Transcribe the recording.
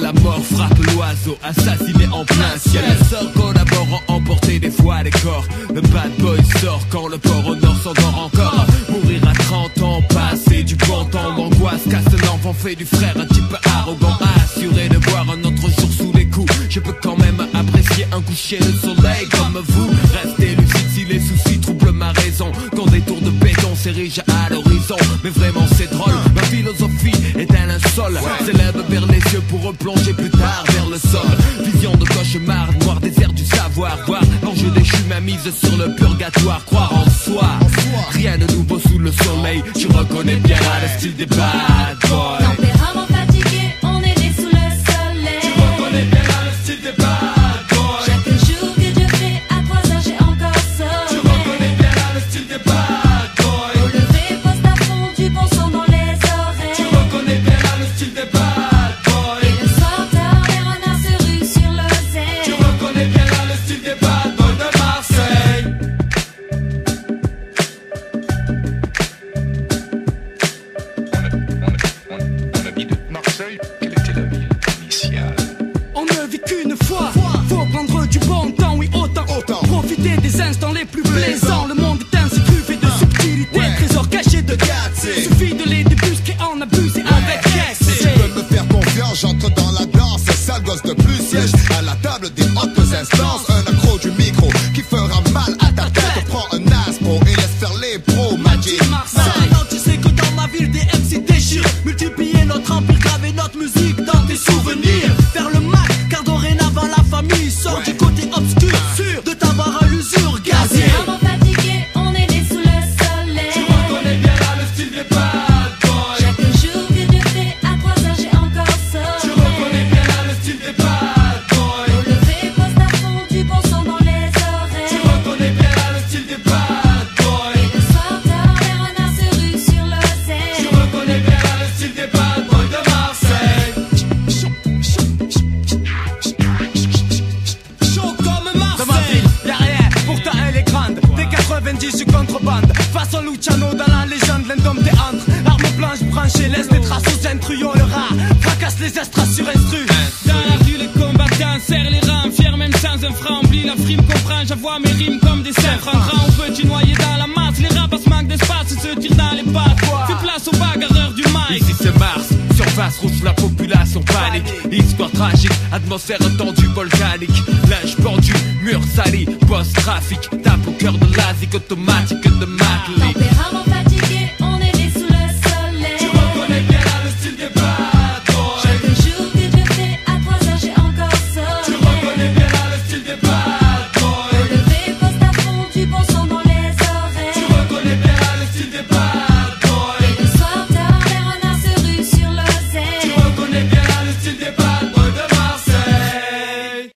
la mort frappe l'oiseau, assassiné en plein ciel. Les sœurs collaborant, emporter des fois les corps. Le bad boy sort quand le port au nord s'endort encore. Mourir à 30 ans, passer du bon temps d'angoisse, casse l'enfant, fait du frère un type arrogant, assuré de voir un autre jour sous les coups. Je peux quand même apprécier un coucher de soleil comme vous. Restez lucide si les soucis s'érigent à l'horizon. Mais vraiment c'est drôle, ma philosophie est un linceul. S'élève vers les yeux pour replonger plus tard vers le sol. Vision de cauchemar, noir désert du savoir. Voir l'enjeu déchu, ma mise sur le purgatoire. Croire en soi, rien de nouveau sous le soleil. Tu reconnais bien le style des bad boys. Le instances. Un 90, je contrebande. Façon Luciano dans la légende, l'indomptéantre. Arme blanche branchée, laisse des traces aux intrus. Yo, le rat, fracasse les estras Surface rouge, la population panique. Histoire tragique, atmosphère tendue, volcanique. Linge pendu, mur sali, post-trafic. Tape au cœur de l'Asie automatique de Macley.